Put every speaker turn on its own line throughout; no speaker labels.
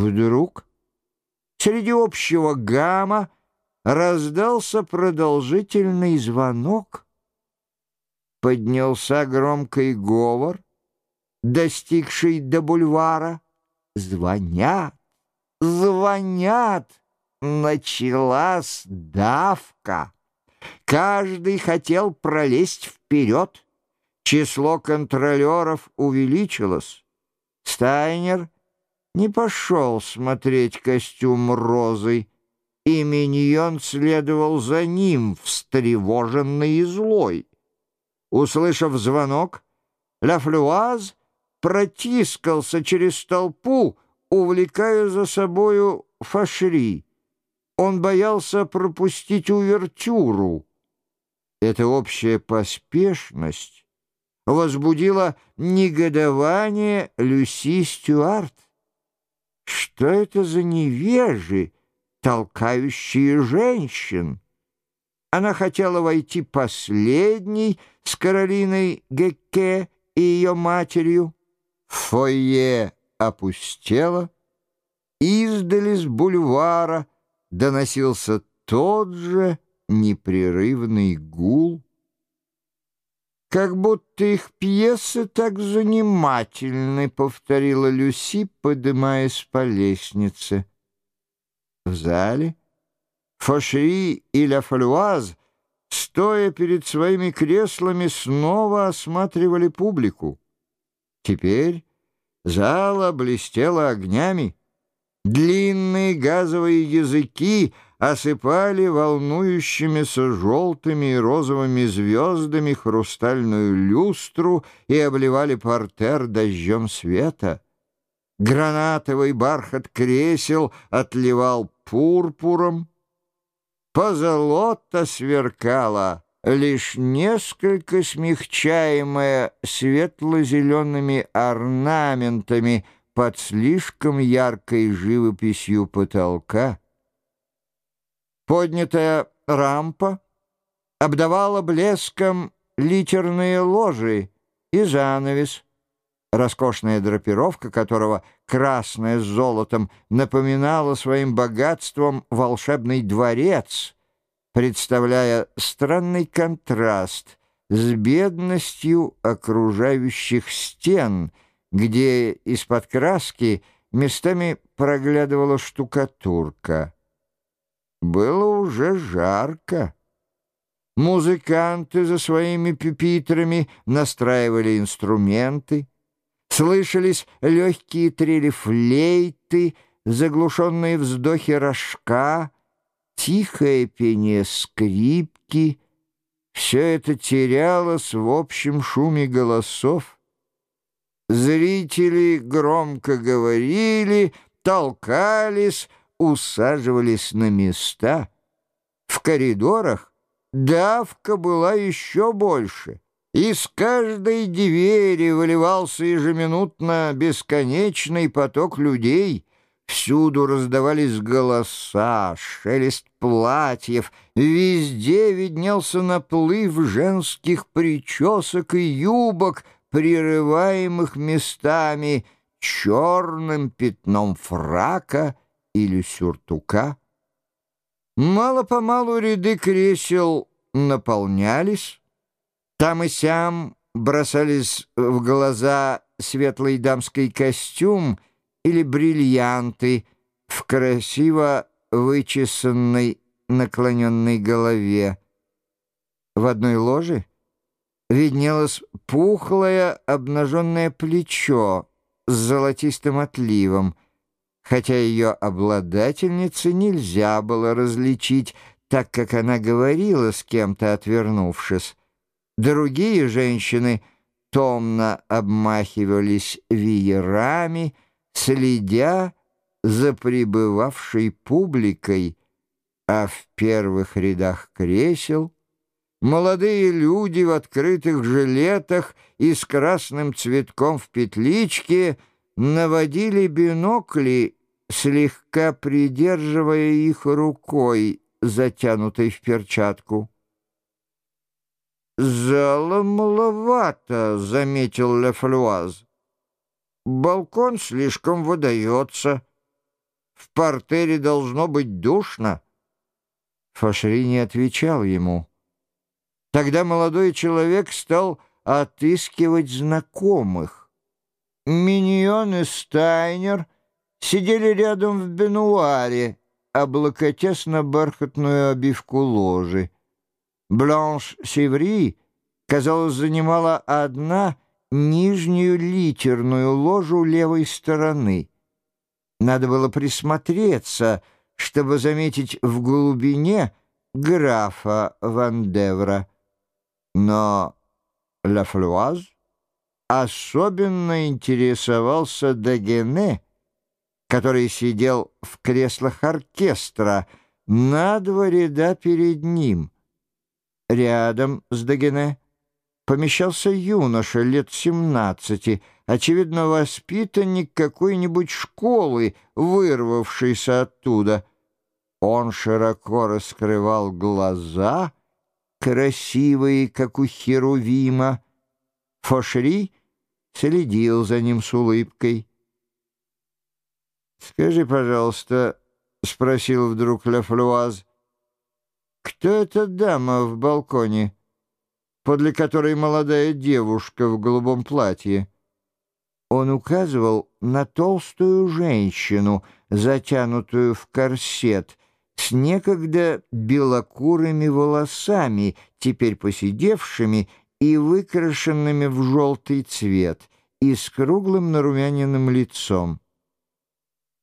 Вдруг среди общего гамма раздался продолжительный звонок. Поднялся громкий говор, достигший до бульвара. Звонят, звонят, началась давка. Каждый хотел пролезть вперед. Число контролеров увеличилось. Стайнер не пошел смотреть костюм розы, и миньон следовал за ним, встревоженный и злой. Услышав звонок, Ла протискался через толпу, увлекая за собою фашри. Он боялся пропустить увертюру. Эта общая поспешность возбудила негодование Люси Стюарт. Что это за невежи, толкающие женщин? Она хотела войти последней с Каролиной Гекке и ее матерью. Фойе опустело, издали с бульвара доносился тот же непрерывный гул. «Как будто их пьесы так занимательны», — повторила Люси, поднимаясь по лестнице. В зале Фошери и Ля Фалюаз, стоя перед своими креслами, снова осматривали публику. Теперь зала блестела огнями. Длинные газовые языки осыпали волнующимися желтыми и розовыми звездами хрустальную люстру и обливали портер дождем света. Гранатовый бархат кресел отливал пурпуром, Позолота сверкала, лишь несколько смягчаемая светло-зелеными орнаментами под слишком яркой живописью потолка. Поднятая рампа обдавала блеском литерные ложи и занавес, роскошная драпировка которого, красная с золотом, напоминала своим богатством волшебный дворец, представляя странный контраст с бедностью окружающих стен, где из-под краски местами проглядывала штукатурка. Было уже жарко. Музыканты за своими пюпитрами настраивали инструменты, Слышались легкие трели флейты, заглушенные вздохи рожка, тихое пение скрипки. Все это терялось в общем шуме голосов. Зрители громко говорили, толкались, усаживались на места. В коридорах давка была еще больше — из каждой двери выливался ежеминутно бесконечный поток людей. Всюду раздавались голоса, шелест платьев, везде виднелся наплыв женских причесок и юбок, прерываемых местами черным пятном фрака или сюртука. Мало-помалу ряды кресел наполнялись, там и сям бросались в глаза светлый дамский костюм или бриллианты в красиво вычесанной наклоненной голове. В одной ложе виднелось пухлое обнаженное плечо с золотистым отливом, хотя ее обладательнице нельзя было различить, так как она говорила с кем-то, отвернувшись. Другие женщины томно обмахивались веерами, следя за прибывавшей публикой, а в первых рядах кресел молодые люди в открытых жилетах и с красным цветком в петличке наводили бинокли, слегка придерживая их рукой, затянутой в перчатку. «Зала маловато», — заметил Лефлюаз. «Балкон слишком выдается. В портере должно быть душно».
Фашри не отвечал ему. Тогда молодой человек стал отыскивать знакомых. Миньон и Стайнер сидели рядом в бенуаре, облокотясь на бархатную обивку ложи. Бланш Севри, казалось, занимала одна нижнюю литерную ложу левой стороны. Надо было присмотреться, чтобы заметить в глубине графа Вандевра. Но Лафлуаз особенно интересовался Дагене, который сидел в креслах оркестра на два ряда перед ним. Рядом с Дагене помещался юноша лет семнадцати, очевидно, воспитанник какой-нибудь школы, вырвавшийся оттуда. Он широко раскрывал глаза, красивые, как у Херувима. Фошри следил за ним с улыбкой. «Скажи, пожалуйста», — спросил вдруг Лафлуаз, — «кто эта дама в балконе, подле которой молодая девушка в голубом платье?» Он указывал на толстую женщину, затянутую в корсет, с некогда белокурыми волосами, теперь посидевшими и выкрашенными в желтый цвет, и с круглым нарумяненным лицом.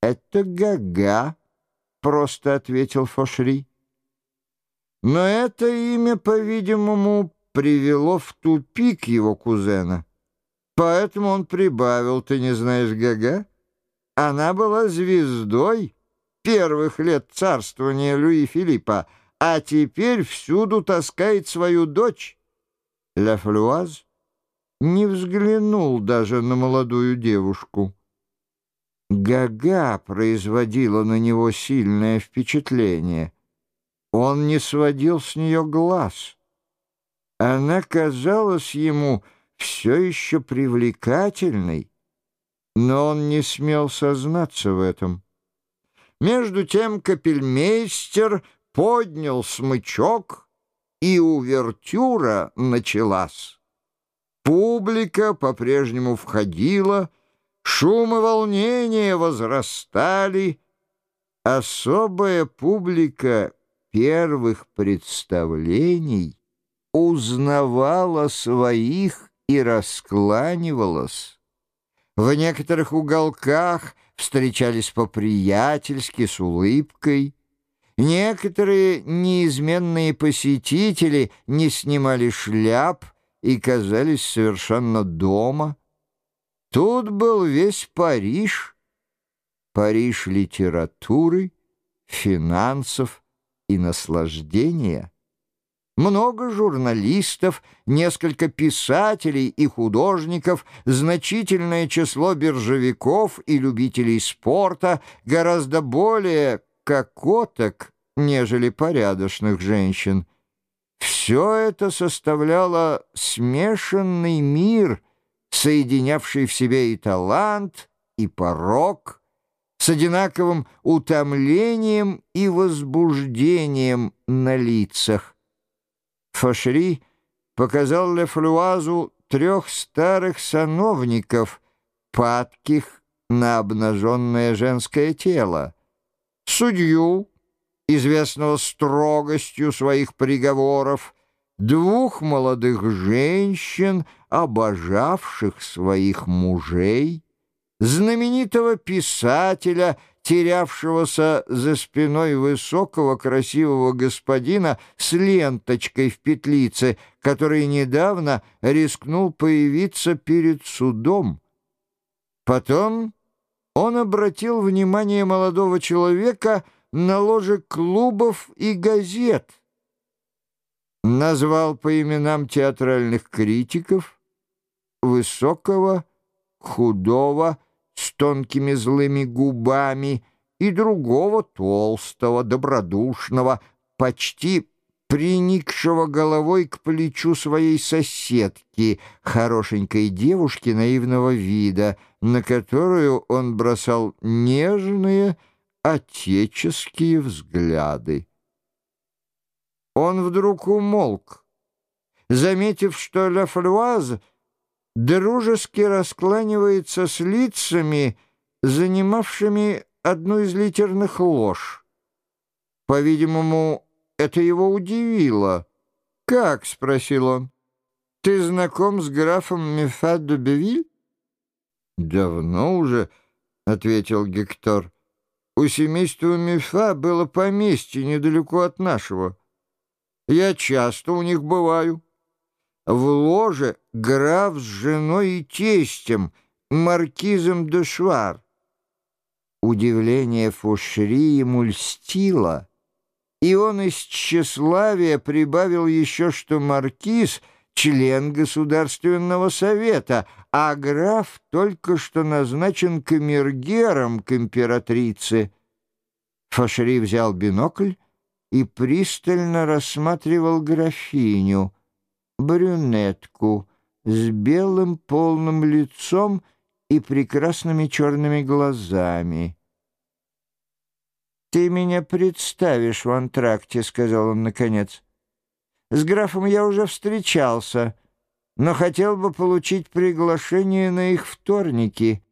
«Это Гага», — просто ответил Фошри. Но это имя, по-видимому, привело в тупик его кузена. Поэтому он прибавил, ты не знаешь Гага? Она была звездой первых лет царствования Луи Филиппа, а теперь всюду таскает свою дочь. Ля Флюаз не взглянул даже на молодую девушку. Гага производила на него сильное впечатление. Он не сводил с нее глаз. Она казалась ему все еще привлекательной, но он не смел сознаться в этом. Между тем капельмейстер поднял смычок, и увертюра началась. Публика по-прежнему входила, Шум и волнение возрастали. Особая публика первых представлений узнавала своих и раскланивалась. В некоторых уголках встречались по-приятельски с улыбкой. Некоторые неизменные посетители не снимали шляп и казались совершенно дома. Тут был весь Париж, Париж литературы, финансов и наслаждения. Много журналистов, несколько писателей и художников, значительное число биржевиков и любителей спорта, гораздо более кокоток, нежели порядочных женщин. Все это составляло смешанный мир — соединявший в себе и талант, и порог, с одинаковым утомлением и возбуждением на лицах. Фашри показал Лефлюазу трех старых сановников, падких на обнаженное женское тело, судью, известного строгостью своих приговоров, двух молодых женщин, обожавших своих мужей, знаменитого писателя, терявшегося за спиной высокого красивого господина с ленточкой в петлице, который недавно рискнул появиться перед судом. Потом он обратил внимание молодого человека на ложе клубов и газет, назвал по именам театральных критиков, высокого, худого, с тонкими злыми губами и другого толстого, добродушного, почти приникшего головой к плечу своей соседки, хорошенькой девушки наивного вида, на которую он бросал нежные, отеческие взгляды. Он вдруг умолк, заметив, что Ля Флюаз дружески раскланивается с лицами, занимавшими одну из литерных лож. По-видимому, это его удивило. «Как?» — спросил он. «Ты знаком с графом Мефа де Бевиль?» «Давно уже», — ответил Гектор. «У семейства Мефа было поместье недалеко от нашего. Я часто у них бываю. В ложе граф с женой и тестем, маркизом де Швар. Удивление Фушри ему льстило, и он из тщеславия прибавил еще, что маркиз — член Государственного совета, а граф только что назначен камергером к императрице. Фашри взял бинокль и пристально рассматривал графиню, брюнетку с белым полным лицом и прекрасными черными глазами. «Ты меня представишь в антракте», — сказал он наконец. «С графом я уже встречался, но хотел бы получить приглашение на их вторники».